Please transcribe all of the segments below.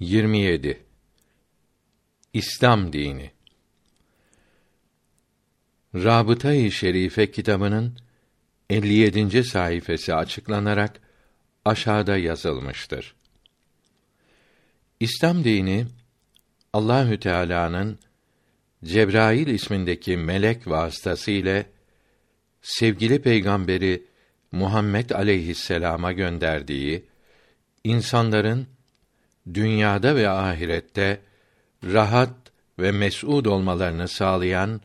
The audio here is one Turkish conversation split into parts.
27 İslam dini Rabıta-i Şerife kitabının 57. sayfası açıklanarak aşağıda yazılmıştır. İslam dini Allahü Teala'nın Cebrail ismindeki melek vasıtası ile sevgili peygamberi Muhammed aleyhisselama gönderdiği insanların dünyada ve ahirette rahat ve mes'ud olmalarını sağlayan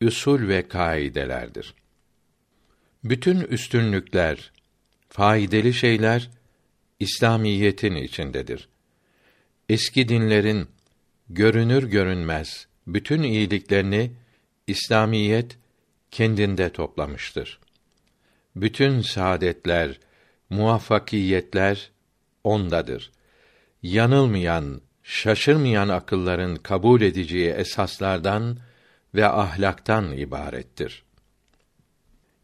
üsul ve kaidelerdir. Bütün üstünlükler, faydalı şeyler İslamiyetin içindedir. Eski dinlerin görünür görünmez bütün iyiliklerini İslamiyet kendinde toplamıştır. Bütün saadetler, muvaffakiyetler ondadır. Yanılmayan, şaşırmayan akılların kabul edeceği esaslardan ve ahlaktan ibarettir.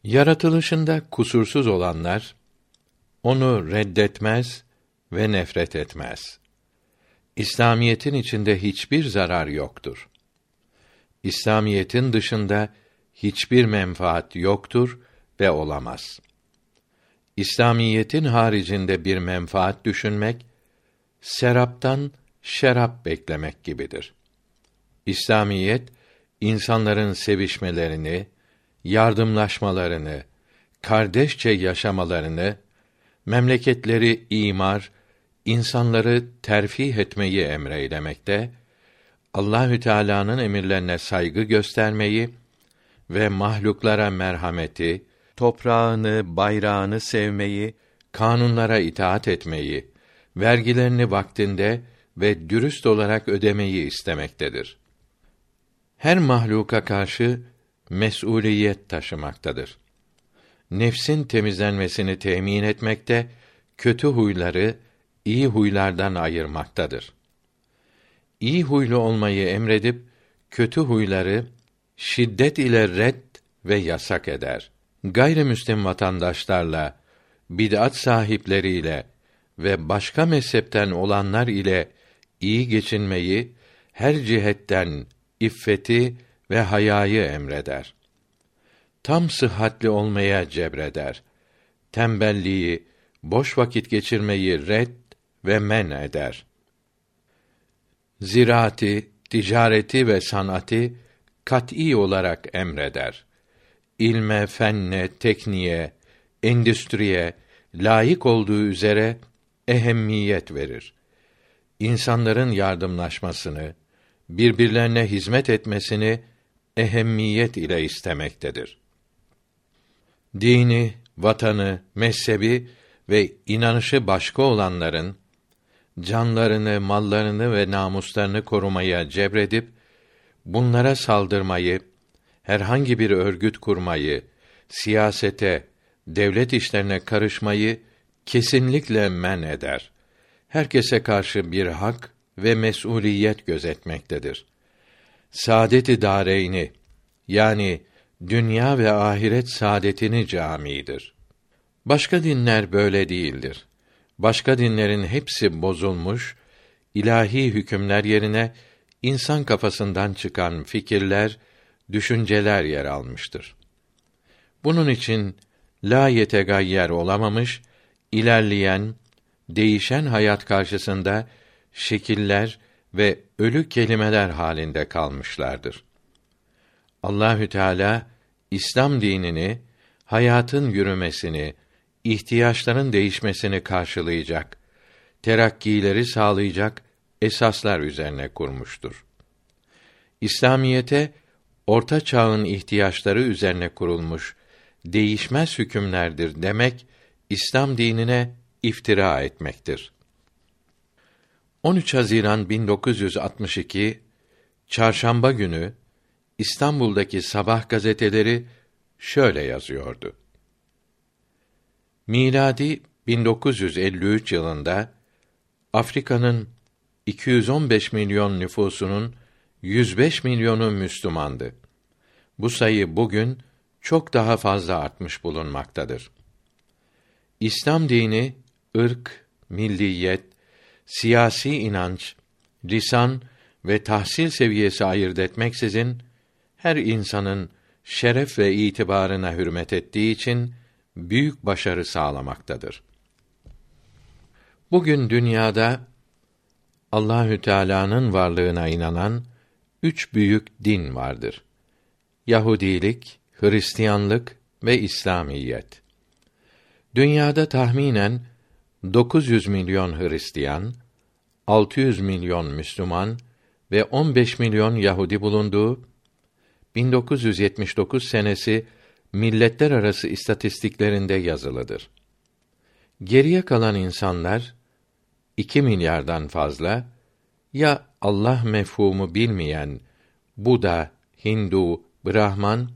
Yaratılışında kusursuz olanlar onu reddetmez ve nefret etmez. İslamiyetin içinde hiçbir zarar yoktur. İslamiyetin dışında hiçbir menfaat yoktur ve olamaz. İslamiyetin haricinde bir menfaat düşünmek seraptan şerap beklemek gibidir. İslamiyet insanların sevişmelerini, yardımlaşmalarını, kardeşçe yaşamalarını, memleketleri imar, insanları terfih etmeyi emreylemekte, Allahü Teala'nın emirlerine saygı göstermeyi ve mahluklara merhameti, toprağını, bayrağını sevmeyi, kanunlara itaat etmeyi, vergilerini vaktinde ve dürüst olarak ödemeyi istemektedir. Her mahluka karşı mesuliyet taşımaktadır. Nefsin temizlenmesini temin etmekte, kötü huyları iyi huylardan ayırmaktadır. İyi huylu olmayı emredip kötü huyları şiddet ile red ve yasak eder. Gayrimüslim vatandaşlarla, bid'at sahipleriyle ve başka mezhepten olanlar ile iyi geçinmeyi her cihetten iffeti ve hayayı emreder. Tam sıhhatli olmaya cebreder. Tembelliği, boş vakit geçirmeyi red ve men eder. Ziraati, ticareti ve sanatı kat'î olarak emreder. İlme, fenne, tekniğe, endüstriye layık olduğu üzere ehemmiyet verir. İnsanların yardımlaşmasını, birbirlerine hizmet etmesini ehemmiyet ile istemektedir. Dini, vatanı, mezhebi ve inanışı başka olanların canlarını, mallarını ve namuslarını korumaya cebredip bunlara saldırmayı, herhangi bir örgüt kurmayı, siyasete, devlet işlerine karışmayı kesinlikle men eder. Herkese karşı bir hak ve mesuliyet gözetmektedir. Saadet-i yani dünya ve ahiret saadetini camidir. Başka dinler böyle değildir. Başka dinlerin hepsi bozulmuş, ilahi hükümler yerine insan kafasından çıkan fikirler, düşünceler yer almıştır. Bunun için la yetegayyer olamamış, ilerleyen, değişen hayat karşısında şekiller ve ölü kelimeler halinde kalmışlardır. Allahü Teala İslam dinini hayatın yürümesini, ihtiyaçların değişmesini karşılayacak, terakkileri sağlayacak esaslar üzerine kurmuştur. İslamiyete orta çağın ihtiyaçları üzerine kurulmuş değişmez hükümlerdir demek İslam dinine iftira etmektir. 13 Haziran 1962 Çarşamba günü İstanbul'daki sabah gazeteleri şöyle yazıyordu. Miladi 1953 yılında Afrika'nın 215 milyon nüfusunun 105 milyonu Müslümandı. Bu sayı bugün çok daha fazla artmış bulunmaktadır. İslam dini ırk, milliyet, siyasi inanç, lisan ve tahsil seviyesi ayırt etmeksizin her insanın şeref ve itibarına hürmet ettiği için büyük başarı sağlamaktadır. Bugün dünyada Allahü Teala'nın varlığına inanan üç büyük din vardır. Yahudilik, Hristiyanlık ve İslamiyet. Dünyada tahminen 900 milyon Hristiyan, 600 milyon Müslüman ve 15 milyon Yahudi bulunduğu 1979 senesi milletler arası istatistiklerinde yazılıdır. Geriye kalan insanlar 2 milyardan fazla ya Allah mefhumu bilmeyen Buda, Hindu, Brahman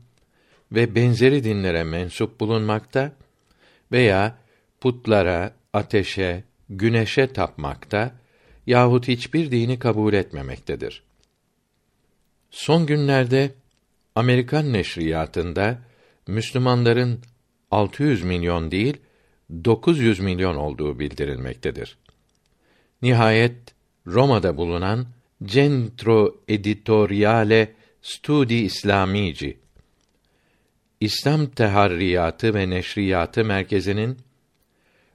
ve benzeri dinlere mensup bulunmakta veya putlara, ateşe, güneşe tapmakta yahut hiçbir dini kabul etmemektedir. Son günlerde Amerikan neşriyatında Müslümanların 600 milyon değil 900 milyon olduğu bildirilmektedir. Nihayet Roma'da bulunan Centro Editoriale Studi Islamici İslam Teharriyatı ve Neşriyatı Merkezi'nin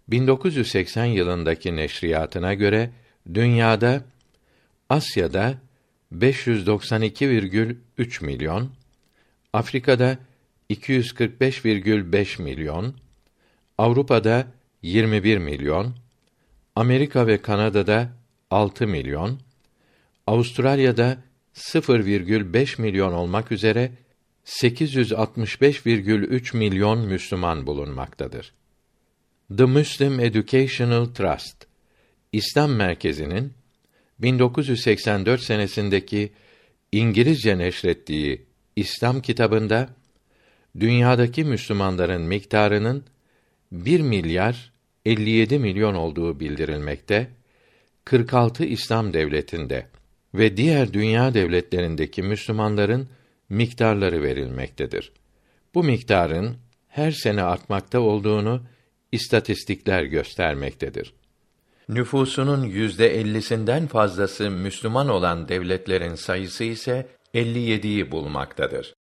1980 yılındaki neşriyatına göre dünyada Asya'da 592,3 milyon, Afrika'da 245,5 milyon, Avrupa'da 21 milyon, Amerika ve Kanada'da 6 milyon, Avustralya'da 0,5 milyon olmak üzere 865,3 milyon Müslüman bulunmaktadır. The Muslim Educational Trust İslam Merkezi'nin 1984 senesindeki İngilizce neşrettiği İslam kitabında dünyadaki Müslümanların miktarının 1 milyar 57 milyon olduğu bildirilmekte. 46 İslam devletinde ve diğer dünya devletlerindeki Müslümanların miktarları verilmektedir. Bu miktarın her sene artmakta olduğunu istatistikler göstermektedir. Nüfusunun yüzde ellisinden fazlası Müslüman olan devletlerin sayısı ise 57'yi bulmaktadır.